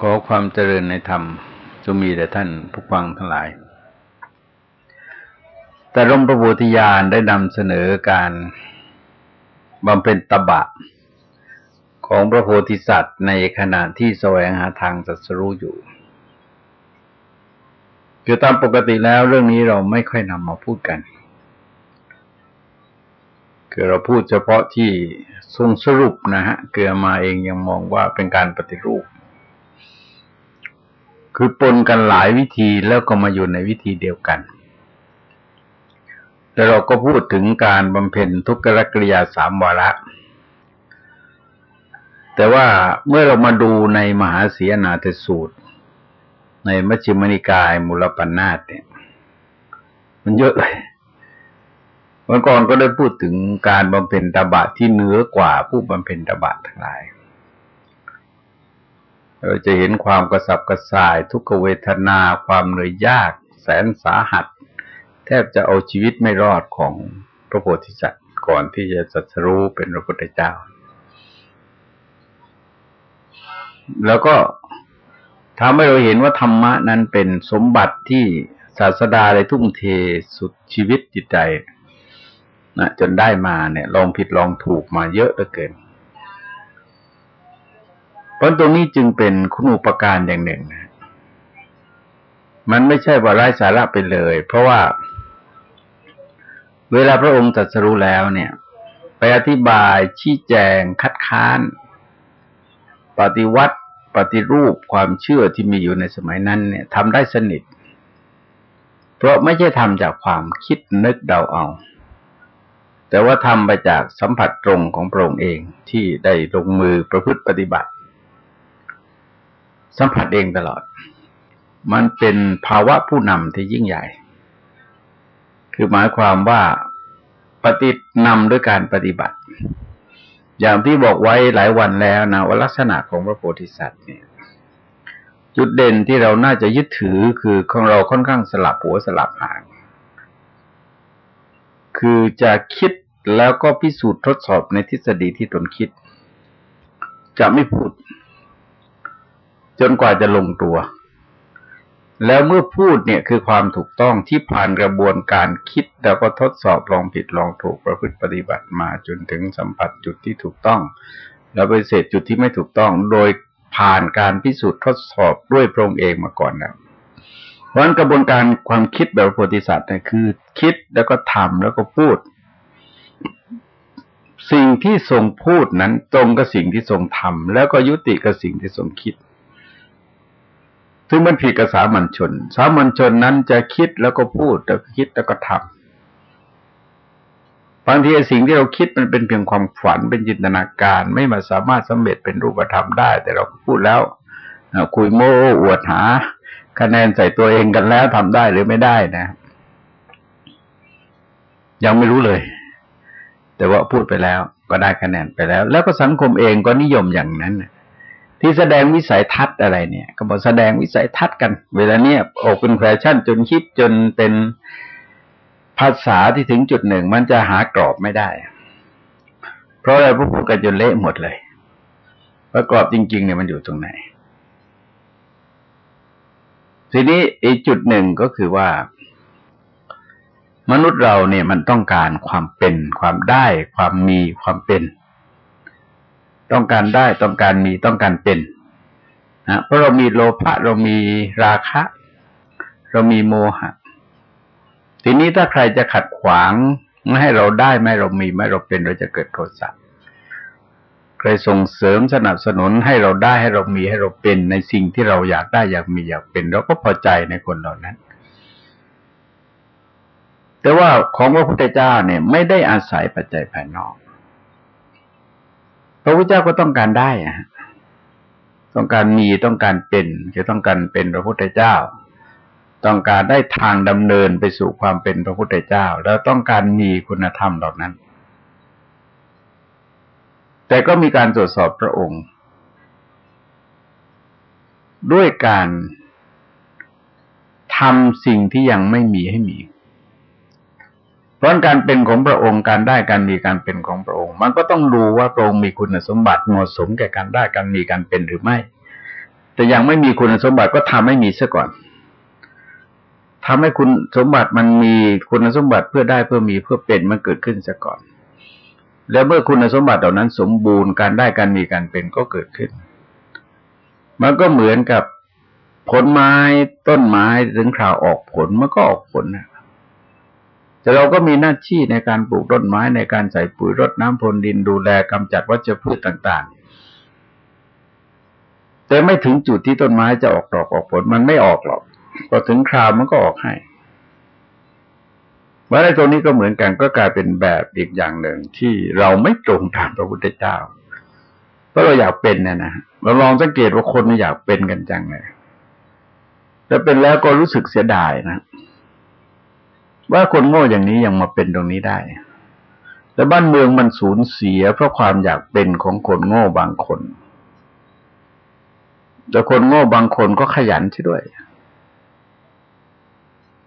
ขอความเจริญในธรรมจะมีแต่ท่านผู้ฟังทั้งหลาย แต่หลวงพระโพธิญาณได้นำเสนอการบำเพ็ญตบะ ของพระโพธิสัตว์ในขณะที่แสวงหาทางสัสรู้อยู่คือตามปกติแล้วเรื่องนี้เราไม่ค่อยนำมาพูดกัน คือเราพูดเฉพาะที่ทรงสรุปนะฮะ เกือมาเองยังมองว่าเป็นการปฏิรูป คือปนกันหลายวิธีแล้วก็มาอยู่ในวิธีเดียวกัน แต่เราก็พูดถึงการบำเพ็ญทุกขกริยาสามวาระ แต่ว่าเมื่อเรามาดูในมหาเสียนาเทสูตร ในมัชฌิมนิกายมูลปัญนาตเนี่ย มันเยอะเลยวันก่อนก็ได้พูดถึงการบำเพ็ญตบะที่เหนือกว่าผู้บำเพ็ญตบะทั้งหลาย เราจะเห็นความกระสับกระส่าย ทุกขเวทนาความเหนื่อยยาก แสนสาหัส แทบจะเอาชีวิตไม่รอดของพระโพธิสัตว์ก่อนที่จะสัตรู้เป็นพระพุทธเจ้า แล้วก็ทำให้เราเห็นว่าธรรมะนั้นเป็นสมบัติที่ศาสดาได้ทุ่มเทสุดชีวิตจิตใจนะจนได้มาเนี่ย ลองผิดลองถูกมาเยอะเหลือเกิน เพราะตรงนี้จึงเป็นคุณอุปการอย่างหนึ่งนะมันไม่ใช่ว่าไร้สาระไปเลย เพราะว่า เวลาพระองค์ตรัสรู้แล้วเนี่ย ไปอธิบายชี้แจง คัดค้าน ปฏิวัติปฏิรูปความเชื่อที่มีอยู่ในสมัยนั้น เนี่ยทำได้สนิท เพราะไม่ใช่ทำจากความคิดนึกเดาเอา แต่ว่าทำไปจากสัมผัสตรงของพระองค์เองที่ได้ลงมือประพฤติปฏิบัติ สัมผัสเองตลอด มันเป็นภาวะผู้นำที่ยิ่งใหญ่ คือหมายความว่าปฏินำด้วยการปฏิบัติ อย่างที่บอกไว้หลายวันแล้วนะว่าลักษณะของพระโพธิสัตว์เนี่ย จุดเด่นที่เราน่าจะยึดถือคือของเราค่อนข้างสลับหัวสลับหาง คือจะคิดแล้วก็พิสูจน์ทดสอบในทฤษฎีที่ตนคิด จะไม่พูด จนกว่าจะลงตัว แล้วเมื่อพูดเนี่ยคือความถูกต้องที่ผ่านกระบวนการคิดแล้วก็ทดสอบลองผิดลองถูกประพฤติปฏิบัติมาจนถึงสัมผัสจุดที่ถูกต้อง แล้วไปเสร็จจุดที่ไม่ถูกต้อง โดยผ่านการพิสูจน์ทดสอบด้วยพระองค์เองมาก่อนแล้วเพราะฉะนั้นกระบวนการความคิดแบบโพธิสัตว์เนี่ยคือ คิดแล้วก็ทำแล้วก็พูด สิ่งที่ทรงพูดนั้นตรงกับสิ่งที่ทรงทำแล้วก็ยุติกับสิ่งที่ทรงคิด ซึ่งมันผิดกับสามัญชน สามัญชนนั้นจะคิดแล้วก็พูดแล้วคิดแล้วก็ทำบางทีสิ่งที่เราคิดมันเป็นเพียงความฝันเป็นจินตนาการ ไม่มาสามารถสำเร็จเป็นรูปธรรมได้ แต่เราพูดแล้วคุยโม้อวดหา คะแนนใส่ตัวเองกันแล้วทำได้หรือไม่ได้นะ ยังไม่รู้เลย แต่ว่าพูดไปแล้ว ก็ได้คะแนนไปแล้ว แล้วก็สังคมเองก็นิยมอย่างนั้น ที่แสดงวิสัยทัศน์อะไรเนี่ย ก็บอกแสดงวิสัยทัศน์กัน เวลาเนี้ยออกเป็นแฟชั่นจนคิดจนเป็นภาษาที่ถึงจุดหนึ่ง มันจะหากรอบไม่ได้ เพราะอะไรพวกพูดกันจนเละหมดเลยว่ากรอบจริง ๆ เนี่ยมันอยู่ตรงไหน ทีนี้อีกจุดหนึ่งก็คือว่า มนุษย์เราเนี่ยมันต้องการความเป็น ความได้ ความมีความเป็น ต้องการได้ต้องการมีต้องการเป็นนะเพราะเรามีโลภะเรามีราคะ เรามีโมหะ ทีนี้ถ้าใครจะขัดขวางไม่ให้เราได้ไม่เรามีไม่เราเป็นเราจะเกิดโทสะใครส่งเสริมสนับสนุนให้เราได้ให้เรามีให้เราเป็นในสิ่งที่เราอยากได้อยากมีอยากเป็น เราก็พอใจในคนเหล่านั้น แต่ว่าของพระพุทธเจ้าเนี่ยไม่ได้อาศัยปัจจัยภายนอก พระพุทธเจ้าก็ต้องการได้อะต้องการมีต้องการเป็นจะต้องการเป็นพระพุทธเจ้า ต้องการได้ทางดำเนินไปสู่ความเป็นพระพุทธเจ้า แล้วต้องการมีคุณธรรมเหล่านั้น แต่ก็มีการตรวจสอบพระองค์ ด้วยการทำสิ่งที่ยังไม่มีให้มี เพราะการเป็นของพระองค์การได้การมีการเป็นของพระองค์ มันก็ต้องดูว่าพระองค์มีคุณสมบัติเหมาะสมแก่การได้การมีการเป็นหรือไม่ แต่ยังไม่มีคุณสมบัติก็ทำให้มีซะก่อนทำให้คุณสมบัติมันมีคุณสมบัติเพื่อได้เพื่อมีเพื่อเป็นมันเกิดขึ้นซะก่อน แล้วเมื่อคุณสมบัติเหล่านั้นสมบูรณ์การได้การมีการเป็นก็เกิดขึ้น มันก็เหมือนกับผลไม้ต้นไม้ถึงคราวออกผลมันก็ออกผลนะ แต่เราก็มีหน้าที่ในการปลูกต้นไม้ในการใส่ปุ๋ยรดน้ำพรวนดินดูแลกำจัดวัชพืชต่าง ๆ แต่ไม่ถึงจุดที่ต้นไม้จะออกดอกออกผลมันไม่ออกหรอกพอถึงคราวมันก็ออกให้ว่าในตรงนี้ก็เหมือนกันก็กลายเป็นแบบอีกอย่างหนึ่งที่เราไม่ตรงตามพระพุทธเจ้าเพราะเราอยากเป็นนะนะเราลองสังเกตว่าคนไม่อยากเป็นกันจังเลยแล้วเป็นแล้วก็รู้สึกเสียดายนะ ว่าคนโง่อย่างนี้ยังมาเป็นตรงนี้ได้ แต่บ้านเมืองมันสูญเสีย เพราะความอยากเป็นของคนโง่บางคน แต่คนโง่บางคนก็ขยันใช่ด้วย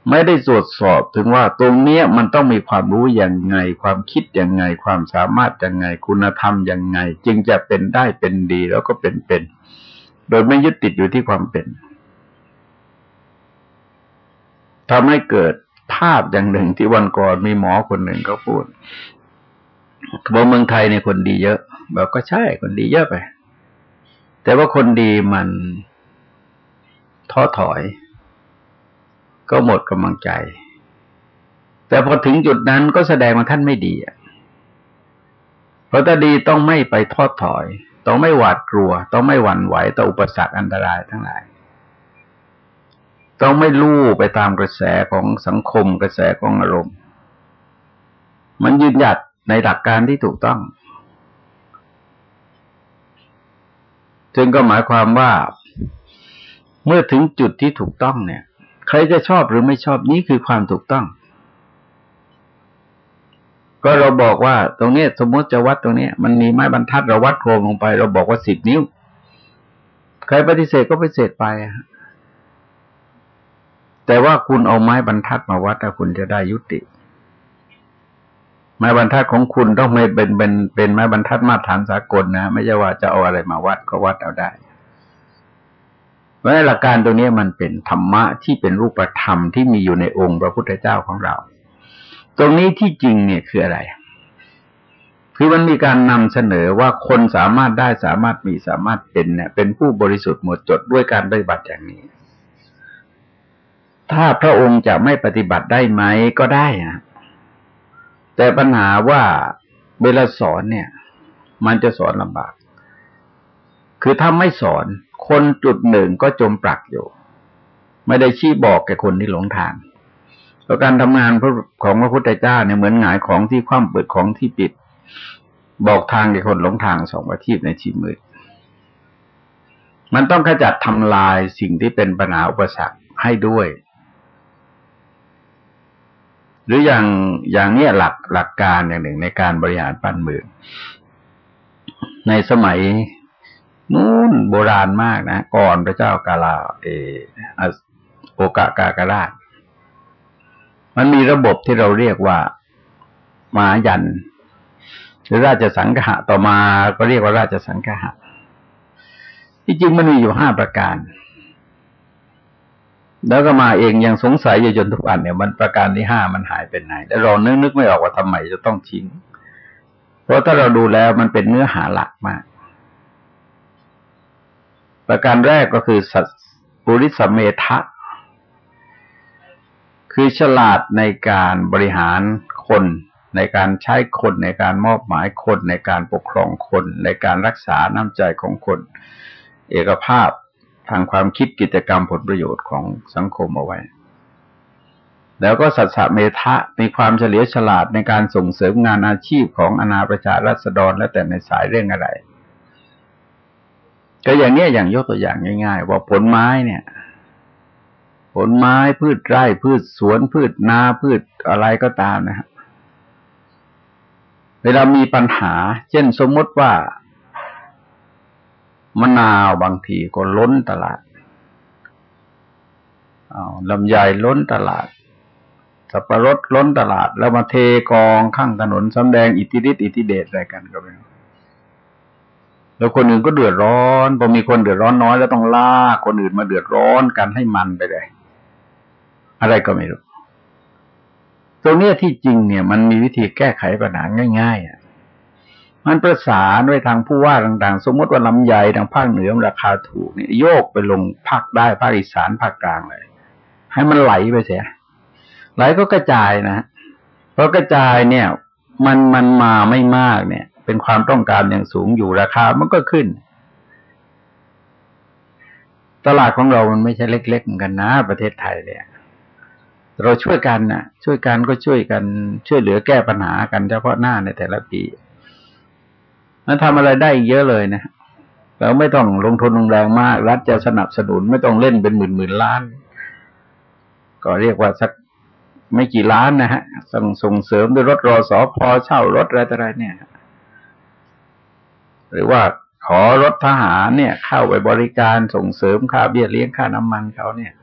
ไม่ได้ตรวจสอบถึงว่าตรงเนี้ยมันต้องมีความรู้อย่างไง ความคิดอย่างไง ความสามารถอย่างไง คุณธรรมอย่างไง จึงจะเป็นได้เป็นดีแล้วก็เป็นเป็น โดยไม่ยึดติดอยู่ที่ความเป็นทำให้เกิดาพอย่างหนึ่งที่วันก่อนมีหมอคนหนึ่งเขาพูดบอกเมืองไทยในคนดีเยอะบอกก็ใช่คนดีเยอะไป แต่ว่าคนดีมันท้อถอย ก็หมดกำลังใจ แต่พอถึงจุดนั้นก็แสดงว่าท่านไม่ดีเพราะถ้าดีต้องไม่ไปทอดถอย ต้องไม่หวาดกลัว ต้องไม่หวั่นไหวต่ออุปสรรคอันตรายทั้งหลาย ต้องไม่ลู่ไปตามกระแสของสังคมกระแสของอารมณ์ มันยืนหยัดในหลักการที่ถูกต้องจึงก็หมายความว่าเมื่อถึงจุดที่ถูกต้องเนี่ย ใครจะชอบหรือไม่ชอบนี่คือความถูกต้อง ก็เราบอกว่า ตรงนี้สมมติจะวัดตรงนี้มันมีไม้บรรทัดเราวัดโครงลงไป เราบอกว่าสิบนิ้ว ใครปฏิเสธก็ปฏิเสธไป แต่ว่าคุณเอาไม้บรรทัดมาวัดถ้าคุณจะได้ยุติ ไม้บรรทัดของคุณต้องไม่เป็นเป็นเป็นไม้บรรทัดมาตรฐานสากลนะ ไม่ใช่ว่าจะเอาอะไรมาวัดก็วัดเอาได้เพราะหลักการตรงนี้มันเป็นธรรมะที่เป็นรูปธรรมที่มีอยู่ในองค์พระพุทธเจ้าของเรา ตรงนี้ที่จริงเนี่ยคืออะไร คือมันมีการนำเสนอว่าคนสามารถได้สามารถมีสามารถเป็นเนี่ยเป็นผู้บริสุทธิ์หมดจดด้วยการปฏิบัติอย่างนี้ ถ้าพระองค์จะไม่ปฏิบัติได้ไหมก็ได้นะแต่ปัญหาว่าเวลาสอนเนี่ย มันจะสอนลำบาก คือถ้าไม่สอนคนจุดหนึ่งก็จมปลักอยู่ ไม่ได้ชี้บอกแก่คนที่หลงทางเพราะการทำงานของพระพุทธเจ้าเนี่ยเหมือนหงายของที่คว่ำเปิดของที่ปิด บอกทางแก่คนหลงทางสองประทีปในชีมืดมันต้องขจัดทำลายสิ่งที่เป็นปัญหาอุปสรรคให้ด้วย หรืออย่างอย่างเนี้ยหลักหลักการอย่างหนึ่งในการบริหารปันเมือง ในสมัยนู่นโบราณมากนะ ก่อนพระเจ้ากาลาเอโอกากากราช มันมีระบบที่เราเรียกว่ามายัน หรือราชสังหะต่อมาก็เรียกว่าราชสังหะที่จริงมันมีอยู่ห้าประการ แล้วก็มาเองยังสงสัยอยู่จนทุกอันเนี่ยมันประการที่ห้ามันหายไปไหนแล้วเรานึกนึกไม่ออกว่าทำไมจะต้องทิ้ง เพราะถ้าเราดูแล้วมันเป็นเนื้อหาหลักมาก ประการแรกก็คือสัตปุริสเมทะคือฉลาดในการบริหารคน ในการใช้คนในการมอบหมายคน ในการปกครองคน ในการรักษาน้ำใจของคน เอกภาพ ทางความคิดกิจกรรมผลประโยชน์ของสังคมเอาไว้ แล้วก็สัตสเมทะมีความเฉลียวฉลาดในการส่งเสริมงานอาชีพของอนาประชารัษฎรและแต่ในสายเรื่องอะไร ก็อย่างนี้อย่างยกตัวอย่างง่าย ๆ ว่าผลไม้เนี่ย ผลไม้พืชไร่พืชสวนพืชนาพืชอะไรก็ตามนะครับเวลามีปัญหา เช่นสมมติว่า มะนาวบางทีก็ล้นตลาดาลำไยล้นตลาด สับปะรดล้นตลาด แล้วมาเทกองข้างถนนสำแดงอิทธิฤทธิอิทธิเดชอะไรกันก็ไม่รู้แล้วคนอื่นก็เดือดร้อนพอมีคนเดือดร้อนน้อยแล้วต้องลากคนอื่นมาเดือดร้อนกันให้มันไปเลย อะไรก็ไม่รู้ ตรงนี้ที่จริงเนี่ย มันมีวิธีแก้ไขปัญหาง่าย ๆอะ มันประสานด้วยทางผู้ว่าต่างๆ สมมติว่าลำไยทางภาคเหนือราคาถูกเนี่ยโยกไปลงภาคได้ภาคอีสานภาคกลางเลยให้มันไหลไปเสียไหลก็กระจายนะเพราะกระจายเนี่ย มันมันมาไม่มากเนี่ย เป็นความต้องการอย่างสูงอยู่ราคามันก็ขึ้น ตลาดของเรามันไม่ใช่เล็กๆเหมือนกันนะ ประเทศไทยเนี่ยเราช่วยกันนะช่วยกันก็ช่วยกันช่วยเหลือแก้ปัญหากันเฉพาะหน้าในแต่ละปี มันทำอะไรได้เยอะเลยนะเราไม่ต้องลงทุนลงแรงมาก รัฐจะสนับสนุนไม่ต้องเล่นเป็นหมื่นหมื่นล้าน ก็เรียกว่าสักไม่กี่ล้านนะฮะส่งส่งเสริมด้วยรถรอสอพอเช่ารถอะไรต่ออะไรเนี่ย หรือว่าขอรถทหารเนี่ย เข้าไปบริการส่งเสริมค่าเบี้ยเลี้ยงค่าน้ำมันเขาเนี่ย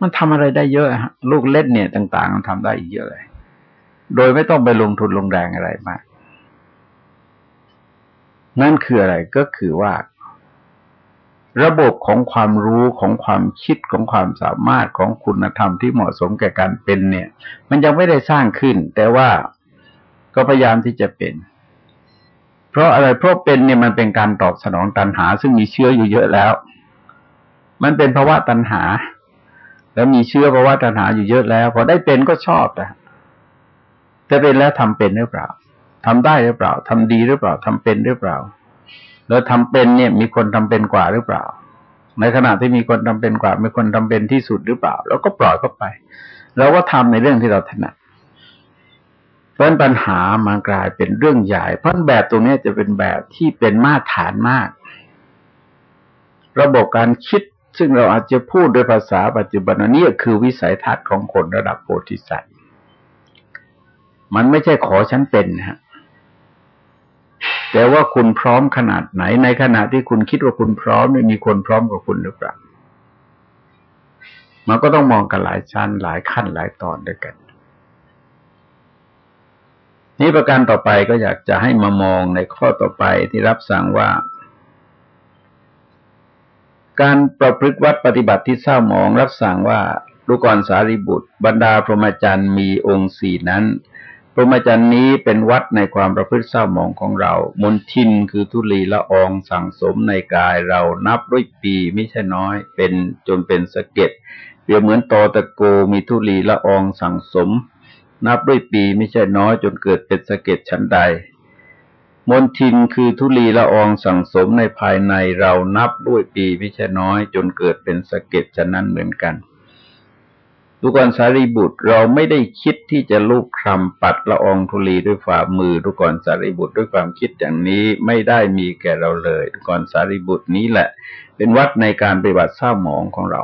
มันทำอะไรได้เยอะฮะลูกเล่นเนี่ยต่าง ๆ มันทำได้อีกเยอะเลย โดยไม่ต้องไปลงทุนลงแรงอะไรมาก นั่นคืออะไรก็คือว่า ระบบของความรู้ของความคิดของความสามารถของคุณธรรมที่เหมาะสมแก่การเป็นเนี่ย มันยังไม่ได้สร้างขึ้น แต่ว่าก็พยายามที่จะเป็น เพราะอะไรเพราะเป็นเนี่ยมันเป็นการตอบสนองตัณหา ซึ่งมีเชื้ออยู่เยอะแล้ว มันเป็นภาวะตัณหา แล้วมีเชื้อภาวะตัณหาอยู่เยอะแล้วพอได้เป็นก็ชอบนะแต่เป็นแล้วทำเป็นหรือเปล่า ทำได้หรือเปล่าทำดีหรือเปล่าทำเป็นหรือเปล่า แล้วทำเป็นเนี่ยมีคนทำเป็นกว่าหรือเปล่า ในขณะที่มีคนทำเป็นกว่า มีคนทำเป็นที่สุดหรือเปล่า แล้วก็ปล่อยเข้าไปเราก็ทำในเรื่องที่เราถนัดเพราะปัญหามันกลายเป็นเรื่องใหญ่ เพราะแบบตรงนี้จะเป็นแบบที่เป็นมาตรฐานมาก ระบบการคิดซึ่งเราอาจจะพูดโดยภาษาปัจจุบันนี้คือวิสัยทัศน์ของคนระดับโพธิสัตว์ มันไม่ใช่ขอฉันเป็นฮะ แต่ว่าคุณพร้อมขนาดไหน ในขณะที่คุณคิดว่าคุณพร้อมมีคนพร้อมกว่าคุณหรือเปล่ามันก็ต้องมองกันหลายชั้นหลายขั้นหลายตอนด้วยกัน นี้ประการต่อไปก็อยากจะให้มามองในข้อต่อไปที่รับสั่งว่า การประพฤติวัดปฏิบัติที่เศร้าหมองรับสั่งว่าดูกรสารีบุตร บรรดาพรหมจรรย์มีองค์สี่นั้น รหมจรรย์นี้เป็นวัดในความประพฤติเศร้าหมองของเรา มนทินคือทุลีละอองสั่งสมในกายเรานับด้วยปีไม่ใช่น้อย เป็นจนเป็นสะเก็ดเปรียบเหมือนตอตะโกมีทุลีละอองสั่งสม นับด้วยปีไม่ใช่น้อย จนเกิดเป็นสะเก็ดชั้นใด มนทินคือทุลีละอองสั่งสมในภายในเรานับด้วยปีไม่ใช่น้อย จนเกิดเป็นสะเก็ดฉะนั้นเหมือนกัน ทุกรสารีบุตรเราไม่ได้คิดที่จะลูกคลำปัดละอองธุลีด้วยฝ่ามือทุกรสารีบุตรด้วยความคิดอย่างนี้ไม่ได้มีแก่เราเลยทุกรสารีบุตรนี้แหละ เป็นวัดในการปฏิบัติเศร้าหมองของเรา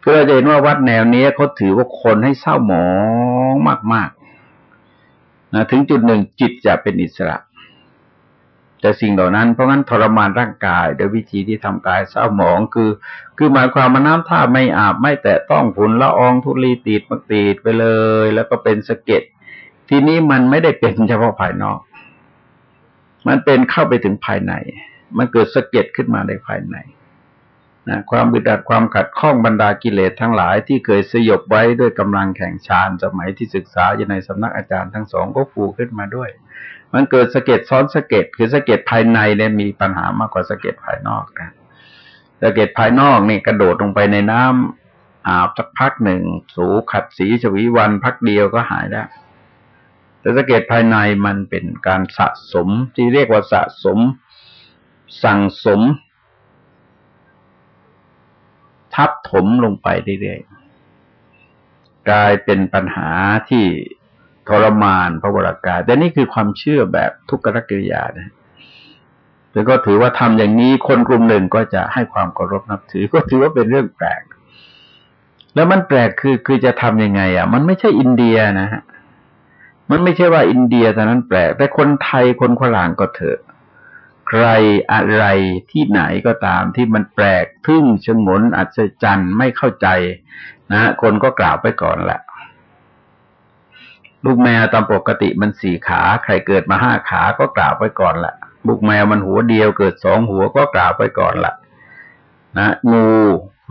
เพื่อจะเห็นว่าวัดแนวนี้เขาถือว่าคนให้เศร้าหมองมากๆนะถึงจุดหนึ่งจิตจะเป็นอิสระ แต่สิ่งเหล่านั้นเพราะงั้นทรมานร่างกายโดยวิธีที่ทำกายเศร้าหมองคือ คือหมายความมาน้ำท่าไม่อาบไม่แตะต้องฝุ่นละอองทุลีติดมาติดไปเลย แล้วก็เป็นสะเก็ดทีนี้มันไม่ได้เป็นเฉพาะภายนอก มันเป็นเข้าไปถึงภายใน มันเกิดสะเก็ดขึ้นมาในภายในนะความบึดอัดความขัดข้องบรรดากิเลสทั้งหลายที่เคยสยบไว้ด้วยกำลังแข่งชานสมัยที่ศึกษาอยู่ในสำนักอาจารย์ทั้งสองก็ฟูขึ้นมาด้วย มันเกิดสะเก็ดซ้อนสะเก็ดคือสะเก็ดภายในเนี่ยมีปัญหามากกว่าสะเก็ดภายนอกนะสะเก็ดภายนอกนี่กระโดดลงไปในน้ำอาบสักพักหนึ่งสูขัดสีชวีวันพักเดียวก็หายได้วแต่สะเก็ดภายในมันเป็นการสะสมที่เรียกว่าสะสม สั่งสม ทับถมลงไปเรื่อยๆกลายเป็นปัญหาที่ ทรมานพระวรากายแต่นี่คือความเชื่อแบบทุกขกิริยานะแล้วก็ถือว่าทำอย่างนี้คนกลุ่มหนึ่งก็จะให้ความเคารพนับถือ ก็ถือว่าเป็นเรื่องแปลก แล้วมันแปลกคือคือจะทํำยังไง อะ มันไม่ใช่อินเดียนะฮะมันไม่ใช่ว่าอินเดียแต่นั้นแปลก แต่คนไทยคนขลางก็เถอะ ใครอะไรที่ไหนก็ตามที่มันแปลกทึ่งชงนอัศจรรย์ไม่เข้าใจ นะคนก็กล่าวไปก่อนแหละ ลูกแมวตามปกติมันสี่ขา ใครเกิดมาห้าขาก็กล่าวไว้ก่อนละบุกแมวมันหัวเดียวเกิดสองหัวก็กราบไปก่อนละนะงู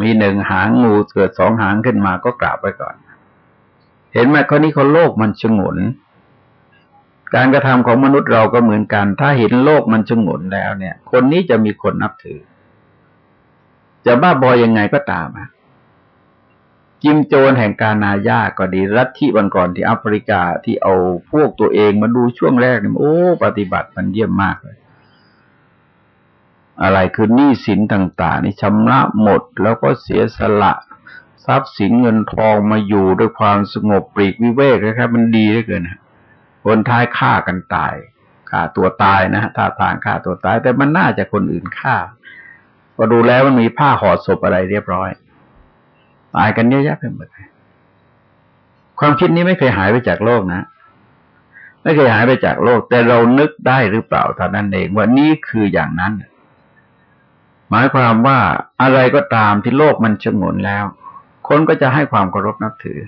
มีหนึ่งหางงูเกิดสองหางขึ้นมาก็กราบไปก่อน เห็นไหมข้อนี้คนโลกมันชงนการกระทำของมนุษย์เราก็เหมือนกัน ถ้าเห็นโลกมันชงนแล้วเนี่ย คนนี้จะมีคนนับถือ จะบ้าบอยยังไงก็ตามอะ จิมโจนแห่งการนาญาก็ดีรัฐที่วันก่อนที่แอฟริกาที่เอาพวกตัวเองมาดูช่วงแรกเนี่ยโอ้ ปฏิบัติมันเยี่ยมมากเลย อะไรคือหนี้สินต่าง ๆ นี่ชำระหมดแล้วก็เสียสละทรัพย์สินเงินทองมาอยู่ด้วยความสงบปรีกวิเวกนะครับ มันดีเหลือเกินคนท้ายฆ่ากันตายฆ่าตัวตายนะท่าทางฆ่าตัวตาย แต่มันน่าจะคนอื่นฆ่าพอดูแล้วมันมีผ้าห่อศพอะไรเรียบร้อย ตายกันเยอะแยะไปหมดความคิดนี้ไม่เคยหายไปจากโลกนะ ไม่เคยหายไปจากโลก แต่เรานึกได้หรือเปล่าเท่านั้นเองว่านี่คืออย่างนั้น หมายความว่าอะไรก็ตามที่โลกมันชงนแล้ว คนก็จะให้ความเคารพนับถือ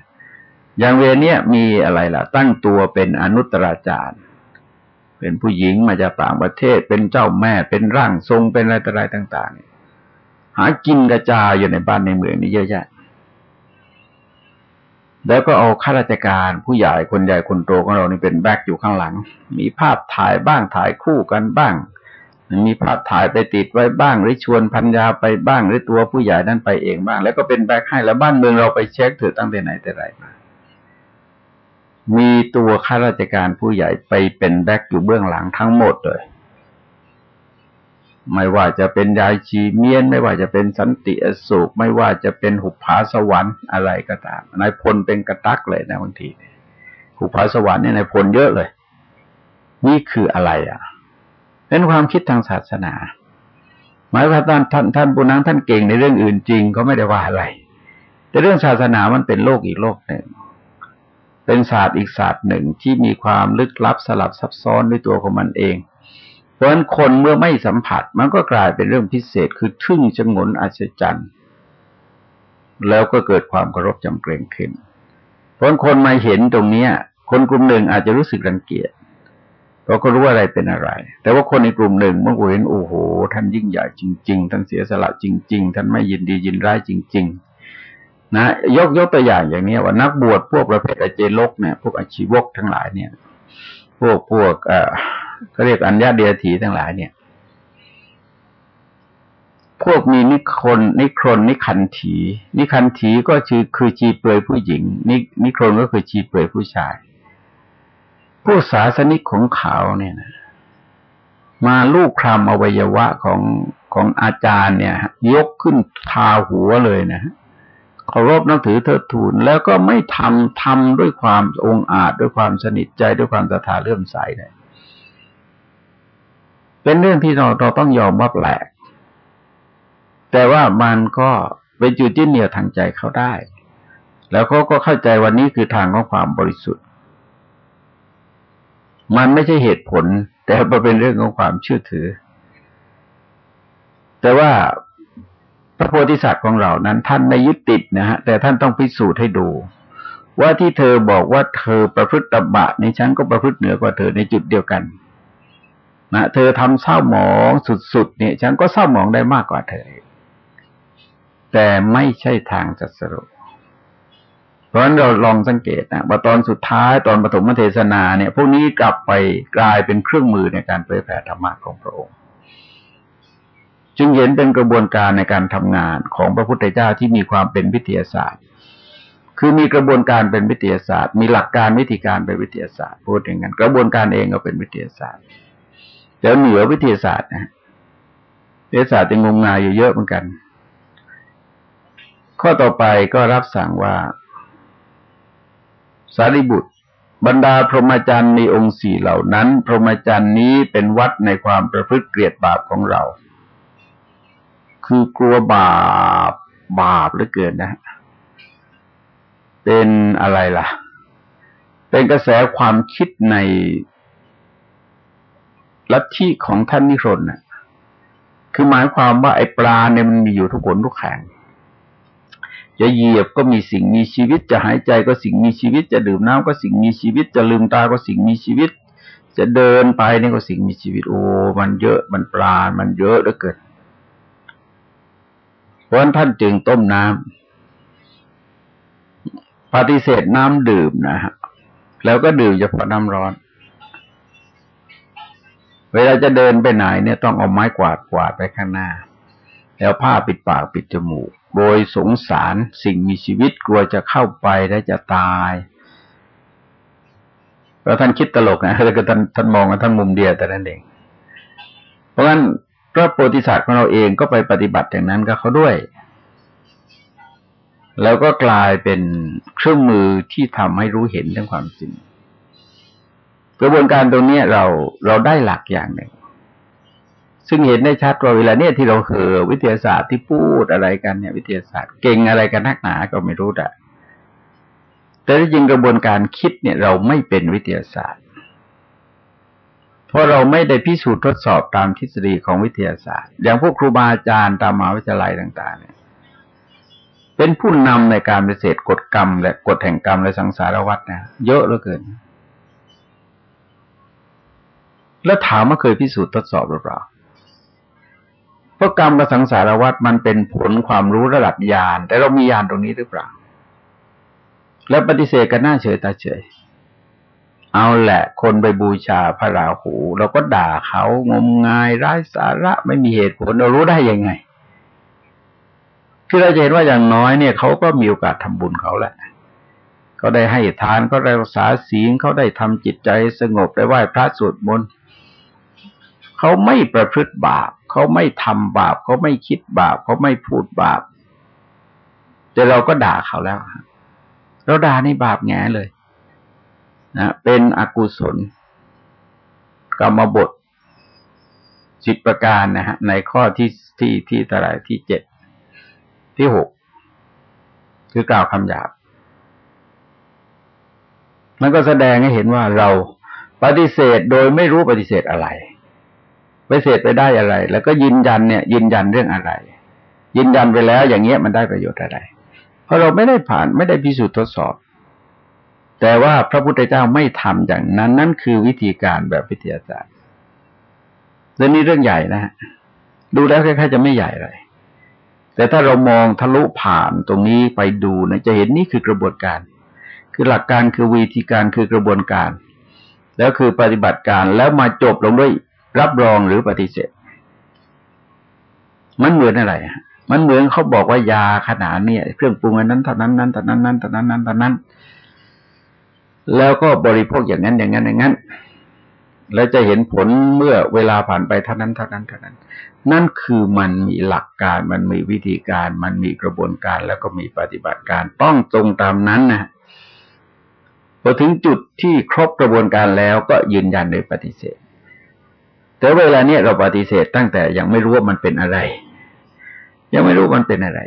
อย่างเวเนี้ยมีอะไรล่ะ ตั้งตัวเป็นอนุตตราจารย์ เป็นผู้หญิงมาจากต่างประเทศ เป็นเจ้าแม่ เป็นร่างทรง เป็นอะไรต่ออะไรต่าง ๆ หากินกระจายอยู่ในบ้านในเมืองนี่เยอะแยะ แล้วก็เอาข้าราชการผู้ใหญ่คนใหญ่คนโตของเรานี่เป็น back อยู่ข้างหลัง มีภาพถ่ายบ้างถ่ายคู่กันบ้าง มีภาพถ่ายไปติดไว้บ้างหรือชวนภรรยาไปบ้างหรือตัวผู้ใหญ่นั้นไปเองบ้าง แล้วก็เป็น back ให้แล้วบ้านเมืองเราไปเชื่อถือตั้งแต่ไหนแต่ไรมามีตัวข้าราชการผู้ใหญ่ไปเป็นแบ็กอยู่เบื้องหลังทั้งหมดเลย ไม่ว่าจะเป็นยายชีเมียน ไม่ว่าจะเป็นสันติอสุขไม่ว่าจะเป็นหุบผาสวรรค์อะไรก็ตามนายพลเป็นกระตักเลยนะบางทีหุบผาสวรรค์เนี่ยนายพลเยอะเลย นี่คืออะไรอะ เป็นความคิดทางศาสนา หมายว่าท่านท่านท่านปุนังท่านเก่งในเรื่องอื่นจริงเขาไม่ได้ว่าอะไร แต่เรื่องศาสนามันเป็นโลกอีกโลกหนึ่งเป็นศาสตร์อีกศาสตร์หนึ่งที่มีความลึกลับสลับซับซ้อนด้วยตัวของมันเอง เพราะฉะนั้นคนเมื่อไม่สัมผัส มันก็กลายเป็นเรื่องพิเศษคือทึ่งชงนอัศจรรย์ แล้วก็เกิดความเคารพจำเกรงขึ้น เพราะคนมาเห็นตรงเนี้ย คนกลุ่มหนึ่งอาจจะรู้สึกรังเกียจเพราะก็รู้อะไรเป็นอะไร แต่ว่าคนในกลุ่มหนึ่งเมื่อเห็นโอ้โห ท่านยิ่งใหญ่จริง ๆ ท่านเสียสละจริง ๆ ท่านไม่ยินดียินร้ายจริง ๆ นะ ยกยกตัวอย่างอย่างนี้ว่านักบวชพวกประเภทอเจโลกเนี่ย พวกอาชีวกทั้งหลายเนี่ย พวกพวกอ่อ เขาเรียกอัญญาเดียถีทั้งหลายเนี่ย พวกมีนิครนิครนนิคันถี นิคันถีก็คือคือชีเปลยผู้หญิง นินิครนก็คือชีเปลยผู้ชาย ผู้ศาสนิกของเขาเนี่ยนะมาลูกคลำอวัยวะของของอาจารย์เนี่ย ยกขึ้นทาหัวเลยนะเคารพนับถือเทิดทูนแล้วก็ไม่ทำทำด้วยความองอาจด้วยความสนิทใจด้วยความศรัทธาเลื่อมใสเลย เป็นเรื่องที่เราเราต้องยอมว่าแปลก แต่ว่ามันก็เป็นจุดที่เหนี่ยวทางใจเขาได้ แล้วเขาก็เข้าใจวันนี้คือทางของความบริสุทธิ์ มันไม่ใช่เหตุผล แต่มันเป็นเรื่องของความเชื่อถือ แต่ว่าพระโพธิสัตว์ของเรานั้นท่านไม่ยึดติดนะฮะแต่ท่านต้องพิสูจน์ให้ดู ว่าที่เธอบอกว่าเธอประพฤติตบะในฉันก็ประพฤติเหนือกว่าเธอในจุดเดียวกัน นะเธอทำเศร้าหมองสุดๆเนี่ย ฉันก็เศร้าหมองได้มากกว่าเธอ แต่ไม่ใช่ทางจัดสรุปเพราะฉะนั้นเราลองสังเกตนะว่าตอนสุดท้ายตอนปฐมเทศนาเนี่ย พวกนี้กลับไปกลายเป็นเครื่องมือในการเผยแผ่ธรรมะของพระองค์ จึงเห็นเป็นกระบวนการในการทำงานของพระพุทธเจ้าที่มีความเป็นวิทยาศาสตร์ คือมีกระบวนการเป็นวิทยาศาสตร์ มีหลักการวิธีการเป็นวิทยาศาสตร์พูดอย่างนั้นกระบวนการเองก็เป็นวิทยาศาสตร์ แล้วเหนือวิทยาศาสตร์นะวิทยาศาสตร์จะงมงายอยู่เยอะเหมือนกัน ข้อต่อไปก็รับสั่งว่า สารีบุตร บรรดาพรหมจรรย์ในองค์สี่เหล่านั้น พรหมจรรย์นี้เป็นวัดในความประพฤติเกลียดบาปของเรา คือกลัวบาปบาปเหลือเกินนะ เป็นอะไรล่ะ เป็นกระแสความคิดใน ลัทธิของท่านนิรนน่ะ คือหมายความว่าไอ้ปลาเนี่ยมันมีอยู่ทุกคนทุกแห่งจะเหยียบก็มีสิ่งมีชีวิต จะหายใจก็สิ่งมีชีวิต จะดื่มน้ำก็สิ่งมีชีวิต จะลืมตาก็สิ่งมีชีวิต จะเดินไปนี่ก็สิ่งมีชีวิต โอ้มันเยอะมันปลา มันเยอะเหลือเกินเพราะท่านจึงต้มน้ำปฏิเสธน้ำดื่มนะฮะแล้วก็ดื่มเฉพาะน้ำร้อน เวลาจะเดินไปไหนเนี่ยต้องเอาไม้กวาดกวาดไปข้างหน้า แล้วผ้าปิดปากปิดจมูก โดยสงสารสิ่งมีชีวิตกลัวจะเข้าไปแล้วจะตายแล้วท่านคิดตลกนะแล้วก็ท่านท่านมองทั้งมุมเดียวแต่นั้นเอง เพราะฉะนั้นพระโพธิสัตว์ของเราเองก็ไปปฏิบัติอย่างนั้นกับเขาด้วย แล้วก็กลายเป็นเครื่องมือที่ทำให้รู้เห็นเรื่องความจริง กระบวนการตรงนี้เราเราได้หลักอย่างหนึ่ง ซึ่งเห็นได้ชัดว่าเวลาเนี่ยที่เราเคือวิทยาศาสตร์ที่พูดอะไรกันเนี่ย วิทยาศาสตร์เก่งอะไรกันนักหนาก็ไม่รู้แต่แต่จริงกระบวนการคิดเนี่ยเราไม่เป็นวิทยาศาสตร์ เพราะเราไม่ได้พิสูจน์ทดสอบตามทฤษฎีของวิทยาศาสตร์ อย่างพวกครูบาอาจารย์ตามมหาวิทยาลัยต่าง ๆ เนี่ย เป็นผู้นำในการปฏิเสธกฎกรรม และกฎแห่งกรรมและสังสารวัฏนะเยอะเหลือเกิน แล้วถามว่าเคยพิสูจน์ทดสอบหรือเปล่าเพราะกรรมกับสังสารวัฏมันเป็นผลความรู้ระดับญาณแต่เรามีญาณตรงนี้หรือเปล่า แล้วปฏิเสธกันหน้าเฉยตาเฉย เอาแหละ คนไปบูชาพระราหูเราก็ด่าเขางมงายไร้สาระไม่มีเหตุผลเรารู้ได้ยังไง คือเราเห็นว่าอย่างน้อยเนี่ยเขาก็มีโอกาสทำบุญเขาแหละเขาได้ให้ทานเขาได้รักษาศีลเขาได้ทำจิตใจสงบได้ไหว้พระสวดมนต์ เขาไม่ประพฤติบาป เขาไม่ทำบาป เขาไม่คิดบาป เขาไม่พูดบาป แต่เราก็ด่าเขาแล้วเราด่านี่บาปแง่เลยนะเป็นอกุศล กรรมบทสิบประการนะฮะในข้อที่ที่ที่ตรายที่เจ็ดที่หกคือกล่าวคำหยาบมันก็แสดงให้เห็นว่าเราปฏิเสธโดยไม่รู้ปฏิเสธอะไร ไปเสธไปได้อะไร แล้วก็ยืนยันเนี่ย ยืนยันเรื่องอะไร ยืนยันไปแล้วอย่างเงี้ยมันได้ประโยชน์อะไร เพราะเราไม่ได้ผ่านไม่ได้พิสูจน์ทดสอบ แต่ว่าพระพุทธเจ้าไม่ทำอย่างนั้น นั่นคือวิธีการแบบวิทยาศาสตร์เรื่องนี้เรื่องใหญ่นะฮะดูแล้วคล้ายๆจะไม่ใหญ่เลยแต่ถ้าเรามองทะลุผ่านตรงนี้ไปดูนะจะเห็นนี่คือกระบวนการ คือหลักการคือวิธีการคือกระบวนการ แล้วคือปฏิบัติการแล้วมาจบลงด้วย รับรองหรือปฏิเสธ มันเหมือนอะไรฮะมันเหมือนเขาบอกว่ายาขนาดเนี่ยเครื่องปรุงอันนั้นเท่านั้นนั้นเท่านั้นนั้นเท่านั้นนั้นเท่านั้น แล้วก็บริโภคอย่างนั้นอย่างนั้นอย่างนั้นแล้วจะเห็นผลเมื่อเวลาผ่านไปเท่านั้นเท่านั้นเท่านั้น นั่นคือมันมีหลักการมันมีวิธีการ มันมีกระบวนการแล้วก็มีปฏิบัติการต้องตรงตามนั้นนะพอถึงจุดที่ครบกระบวนการแล้วก็ยืนยันโดยปฏิเสธ แต่เวลาเนี้ยเราปฏิเสธตั้งแต่ยังไม่รู้ว่ามันเป็นอะไร ยังไม่รู้มันเป็นอะไร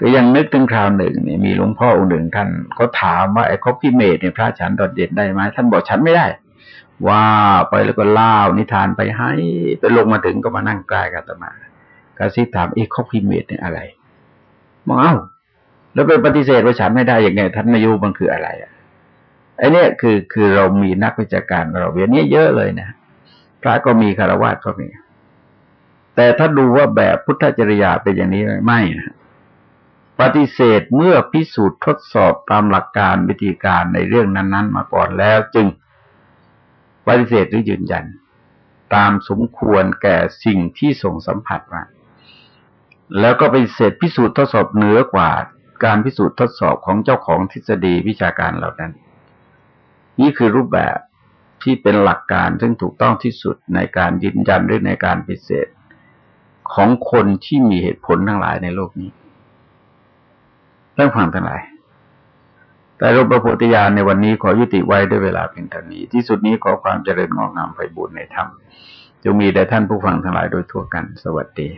ก็ยังนึกถึงคราวหนึ่งเนี่ยมีหลวงพ่อองค์หนึ่งท่านก็ถามว่าไอ้คบพิเมตเนี่ยพระฉันดอดเด่นได้ไหมท่านบอกฉันไม่ได้ ว่าไปแล้วก็เล่านิทานไปให้ไปลงมาถึงก็มานั่งใกล้กับตมากระซิบถามไอ้คบพิเมตเนี่ยอะไรมองเอ้าแล้วไปปฏิเสธว่าฉันไม่ได้ยังไงท่านมายุมันคืออะไรอะไอ้นี่คือคือเรามีนักวิชาการเราเวียนนี้เยอะเลยนะ พระก็มีคารวะก็มี แต่ถ้าดูว่าแบบพุทธจริยาเป็นอย่างนี้ไม่ปฏิเสธเมื่อพิสูจน์ทดสอบตามหลักการวิธีการในเรื่องนั้น ๆ มาก่อนแล้วจึงปฏิเสธหรือยืนยัน ตามสมควรแก่สิ่งที่ส่งสัมผัสมาแล้วก็ปฏิเสธพิสูจน์ทดสอบเหนือกว่าการพิสูจน์ทดสอบของเจ้าของทฤษฎีวิชาการเหล่านั้น นี่คือรูปแบบ ที่เป็นหลักการซึ่งถูกต้องที่สุดในการยืนยันหรือในการปฏิเสธของคนที่มีเหตุผลทั้งหลายในโลกนี้เรื่องฟังทั้งหลาย แต่รูปประโพธิญาณในวันนี้ขอยุติไว้ด้วยเวลาเพียงเท่านี้ ที่สุดนี้ขอความเจริญงอกงามไปบุญในธรรมจงมีแด่ท่านผู้ฟังทั้งหลายโดยทั่วกัน สวัสดี